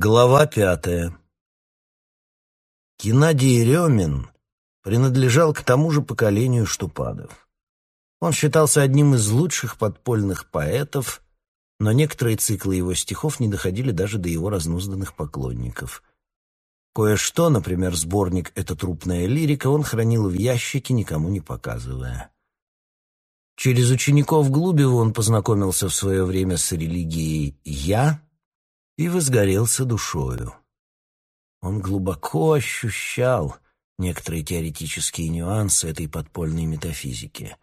Глава пятая. Геннадий Ремин принадлежал к тому же поколению, что Падов. Он считался одним из лучших подпольных поэтов, но некоторые циклы его стихов не доходили даже до его разнузданных поклонников. Кое-что, например, сборник «Это трупная лирика», он хранил в ящике, никому не показывая. Через учеников Глубева он познакомился в свое время с религией «Я», и возгорелся душою. Он глубоко ощущал некоторые теоретические нюансы этой подпольной метафизики.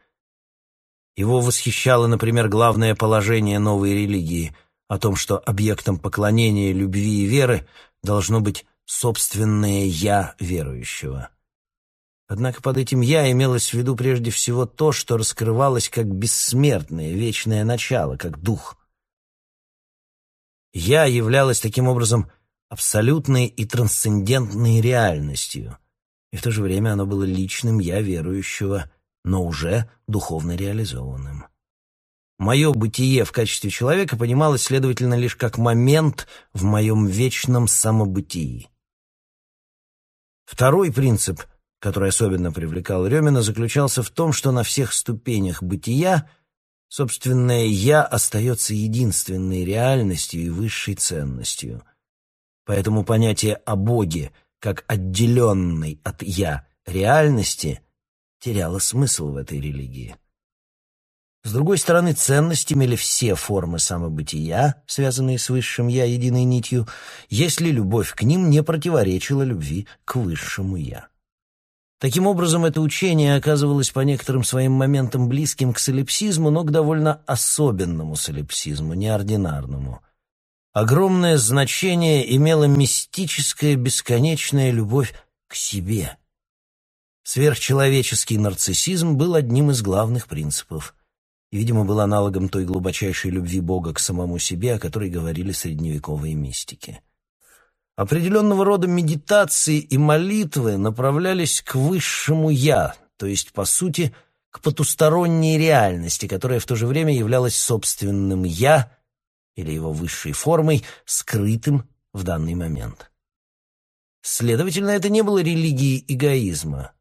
Его восхищало, например, главное положение новой религии о том, что объектом поклонения, любви и веры должно быть собственное «я» верующего. Однако под этим «я» имелось в виду прежде всего то, что раскрывалось как бессмертное, вечное начало, как дух — «я» являлась таким образом абсолютной и трансцендентной реальностью, и в то же время оно было личным «я» верующего, но уже духовно реализованным. Мое бытие в качестве человека понималось, следовательно, лишь как момент в моем вечном самобытии. Второй принцип, который особенно привлекал Ремина, заключался в том, что на всех ступенях бытия – Собственное «я» остается единственной реальностью и высшей ценностью. Поэтому понятие о Боге как отделенной от «я» реальности теряло смысл в этой религии. С другой стороны, ценность имели все формы самобытия, связанные с высшим «я» единой нитью, если любовь к ним не противоречила любви к высшему «я». Таким образом, это учение оказывалось по некоторым своим моментам близким к солипсизму, но к довольно особенному солипсизму, неординарному. Огромное значение имела мистическая бесконечная любовь к себе. Сверхчеловеческий нарциссизм был одним из главных принципов и, видимо, был аналогом той глубочайшей любви Бога к самому себе, о которой говорили средневековые мистики. Определенного рода медитации и молитвы направлялись к высшему «я», то есть, по сути, к потусторонней реальности, которая в то же время являлась собственным «я» или его высшей формой, скрытым в данный момент. Следовательно, это не было религией эгоизма,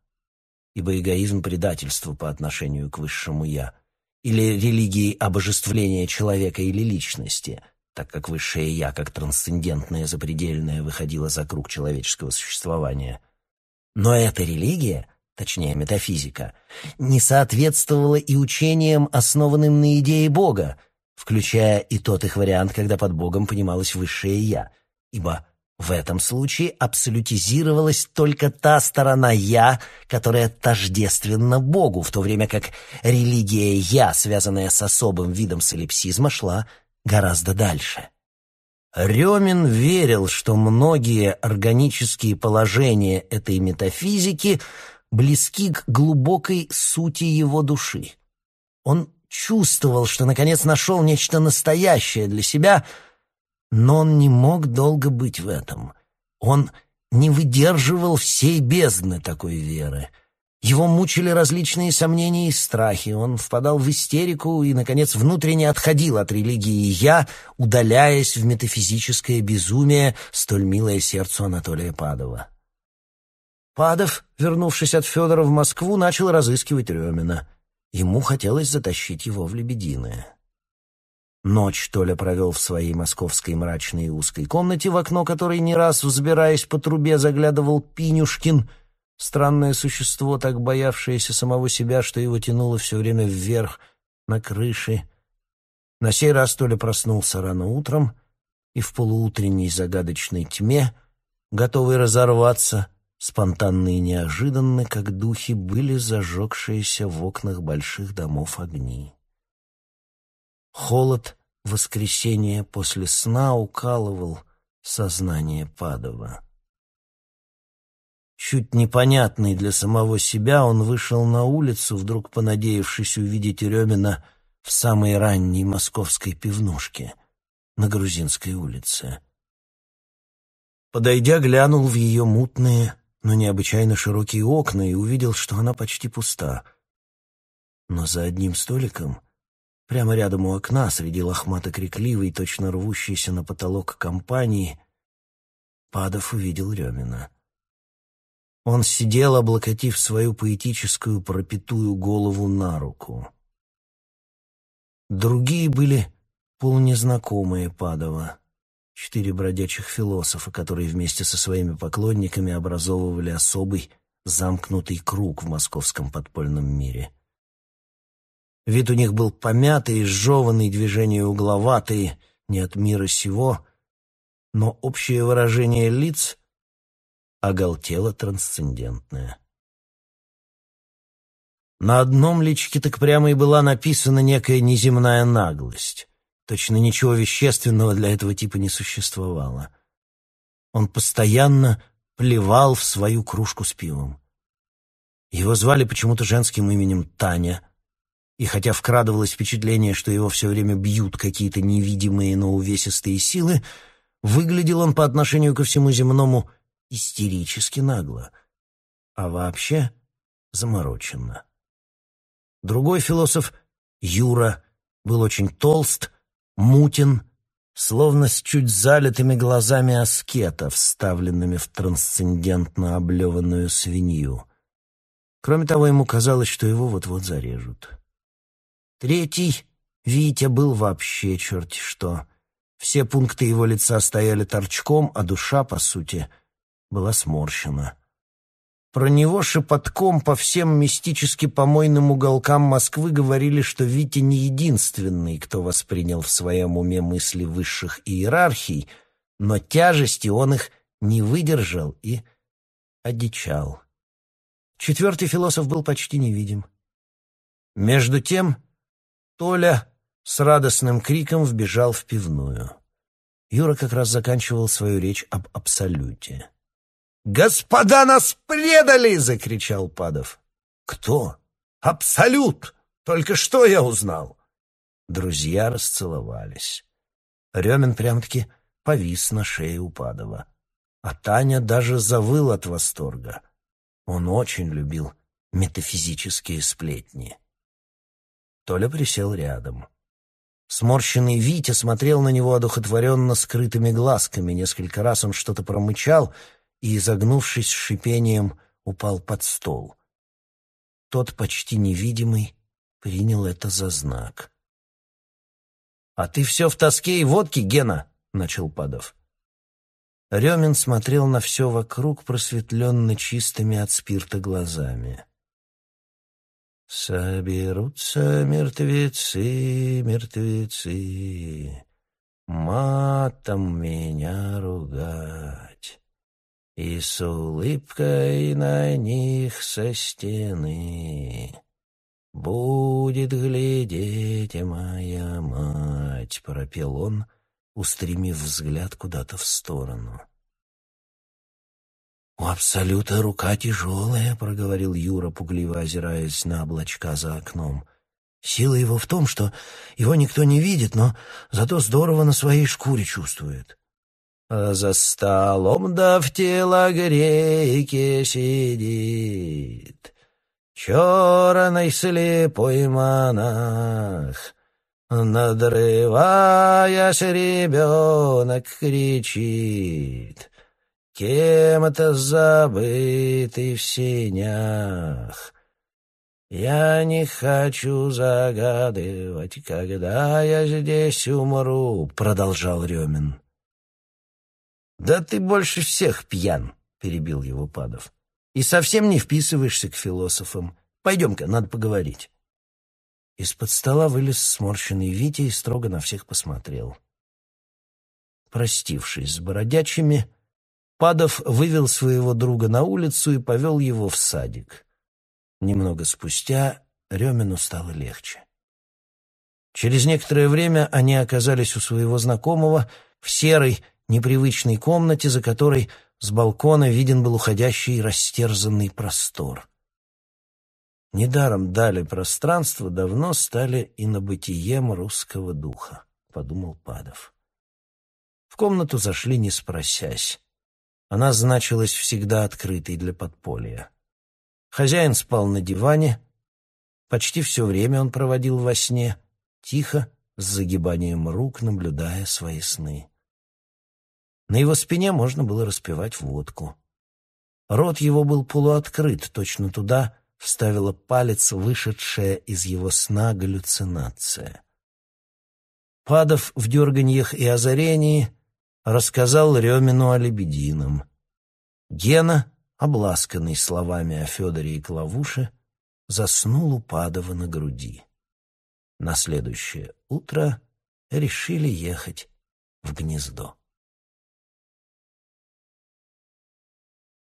ибо эгоизм — предательство по отношению к высшему «я», или религией обожествления человека или личности — так как высшее «я», как трансцендентное, запредельное, выходило за круг человеческого существования. Но эта религия, точнее метафизика, не соответствовала и учениям, основанным на идее Бога, включая и тот их вариант, когда под Богом понималось высшее «я», ибо в этом случае абсолютизировалась только та сторона «я», которая тождественна Богу, в то время как религия «я», связанная с особым видом солипсизма, шла гораздо дальше. Рёмин верил, что многие органические положения этой метафизики близки к глубокой сути его души. Он чувствовал, что наконец нашел нечто настоящее для себя, но он не мог долго быть в этом. Он не выдерживал всей бездны такой веры — его мучили различные сомнения и страхи. Он впадал в истерику и, наконец, внутренне отходил от религии «я», удаляясь в метафизическое безумие, столь милое сердцу Анатолия Падова. Падов, вернувшись от Федора в Москву, начал разыскивать Ремина. Ему хотелось затащить его в Лебединое. Ночь Толя провел в своей московской мрачной и узкой комнате, в окно которой не раз, взбираясь по трубе, заглядывал Пинюшкин — Странное существо, так боявшееся самого себя, что его тянуло все время вверх, на крыше. На сей раз Толя проснулся рано утром и в полуутренней загадочной тьме, готовый разорваться, спонтанно и неожиданно, как духи, были зажегшиеся в окнах больших домов огни. Холод воскресения после сна укалывал сознание Падова. Чуть непонятный для самого себя, он вышел на улицу, вдруг понадеявшись увидеть Ремина в самой ранней московской пивнушке на Грузинской улице. Подойдя, глянул в ее мутные, но необычайно широкие окна и увидел, что она почти пуста. Но за одним столиком, прямо рядом у окна, среди лохмато-крикливой, точно рвущейся на потолок компании, Падов увидел Ремина. Он сидел, облокотив свою поэтическую пропитую голову на руку. Другие были полунезнакомые Падова, четыре бродячих философа, которые вместе со своими поклонниками образовывали особый замкнутый круг в московском подпольном мире. Вид у них был помятый, сжеванный, движения угловатые, не от мира сего, но общее выражение лиц оголтело трансцендентное. На одном личике так прямо и была написана некая неземная наглость. Точно ничего вещественного для этого типа не существовало. Он постоянно плевал в свою кружку с пивом. Его звали почему-то женским именем Таня, и хотя вкрадывалось впечатление, что его все время бьют какие-то невидимые, но увесистые силы, выглядел он по отношению ко всему земному истерически нагло, а вообще замороченно. Другой философ, Юра, был очень толст, мутен, словно с чуть залитыми глазами аскета, вставленными в трансцендентно облеванную свинью. Кроме того, ему казалось, что его вот-вот зарежут. Третий, Витя, был вообще черти что. Все пункты его лица стояли торчком, а душа, по сути, была сморщена. Про него шепотком по всем мистически помойным уголкам Москвы говорили, что Витя не единственный, кто воспринял в своем уме мысли высших иерархий, но тяжести он их не выдержал и одичал. Четвертый философ был почти невидим. Между тем Толя с радостным криком вбежал в пивную. Юра как раз заканчивал свою речь об абсолюте. «Господа нас предали!» — закричал Падов. «Кто?» «Абсолют! Только что я узнал!» Друзья расцеловались. Ремин прям-таки повис на шее у Падова. А Таня даже завыл от восторга. Он очень любил метафизические сплетни. Толя присел рядом. Сморщенный Витя смотрел на него одухотворенно скрытыми глазками. Несколько раз он что-то промычал — и, изогнувшись шипением, упал под стол. Тот, почти невидимый, принял это за знак. «А ты все в тоске и водке, Гена!» — начал Падов. Ремин смотрел на все вокруг просветленно чистыми от спирта глазами. «Соберутся мертвецы, мертвецы, матом меня ругать и с улыбкой на них со стены будет глядеть моя мать, пропел он, устремив взгляд куда-то в сторону. «У Абсолюта рука тяжелая», — проговорил Юра, пугливо озираясь на облачка за окном. «Сила его в том, что его никто не видит, но зато здорово на своей шкуре чувствует». За столом да в телогрейке сидит Черный слепой монах. Надрываясь, ребенок кричит, Кем-то забытый в сенях. Я не хочу загадывать, когда я здесь умру, — продолжал Ремин. «Да ты больше всех пьян», — перебил его Падов. «И совсем не вписываешься к философам. Пойдем-ка, надо поговорить». Из-под стола вылез сморщенный Витя и строго на всех посмотрел. Простившись с бородячими, Падов вывел своего друга на улицу и повел его в садик. Немного спустя Ремину стало легче. Через некоторое время они оказались у своего знакомого в серой, непривычной комнате, за которой с балкона виден был уходящий растерзанный простор. Недаром дали пространство, давно стали и на бытием русского духа, — подумал Падов. В комнату зашли, не спросясь. Она значилась всегда открытой для подполья. Хозяин спал на диване, почти все время он проводил во сне, тихо, с загибанием рук, наблюдая свои сны. На его спине можно было распивать водку. Рот его был полуоткрыт, точно туда вставила палец вышедшая из его сна галлюцинация. Падав в дерганьях и озарении, рассказал Ремину о лебедином. Гена, обласканный словами о Федоре и Клавуше, заснул у Падова на груди. На следующее утро решили ехать в гнездо.